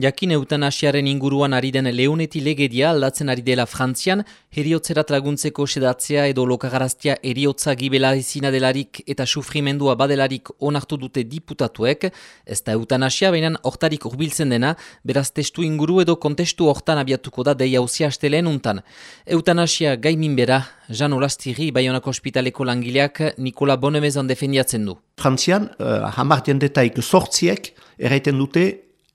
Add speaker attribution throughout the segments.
Speaker 1: Jakin eutanasiaren inguruan ari den leuneti legedia aldatzen ari dela Frantzian, heriotzerat laguntzeko sedatzea edo lokagaraztia eriotza gibela ezina delarik eta sufrimendua badelarik onartu dute diputatuek, ez da eutanasia behinan hortarik urbiltzen dena, beraz testu inguru edo kontestu hortan abiatuko da deia usia asteleen untan. Eutanasia gaimin bera, Jean Olastiri, Bayonako ospitaleko langileak Nikola Bonemezan defendiatzen du.
Speaker 2: Frantzian, uh, hamar jendetaik sortziek erraiten dute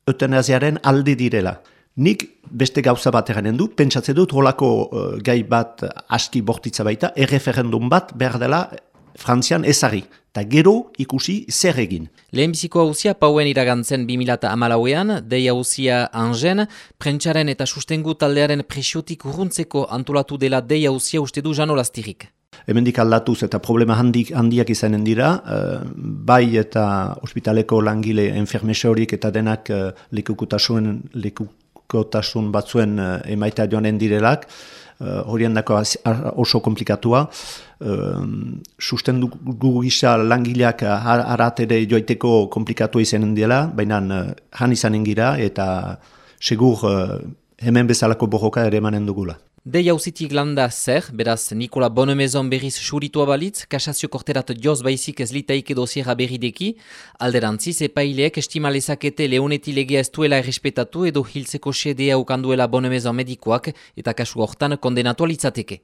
Speaker 2: eutanasiaren alde direla. Nik beste gauza bat eranen du, pentsatze dut holako uh, gai bat aski bortitza baita, erreferendum bat behar dela Frantzian ezari, eta gero ikusi zer egin.
Speaker 1: Lehenbiziko hauzia pauen iragantzen 2000 amalauean, dei hauzia angen, prentsaren eta sustengu taldearen presiotik urruntzeko antolatu dela dei hauzia uste du janolastirik
Speaker 2: hemendik aldatuz eta problema handik, handiak izanen dira, uh, bai eta ospitaleko langile enfermesorik eta denak uh, lekukutasun, lekukotasun batzuen uh, emaita joanen direlak, uh, horien dako oso komplikatua, uh, susten dugu gisa langileak aratere joiteko komplikatu izanen dira, baina uh, han izanen gira eta segur uh, hemen bezalako borroka ere emanen dugula.
Speaker 1: De jauzitik landa zer, beraz Nikola Bonemezon berriz suritua balitz, kasazio korterat joz baizik ez litaike dosiera berrideki, alderantziz epaileek estimalezakete leoneti legea ez duela errespetatu edo hiltzeko sedea ukanduela Bonemezon medikoak eta kasu hortan kondenatu alitzateke.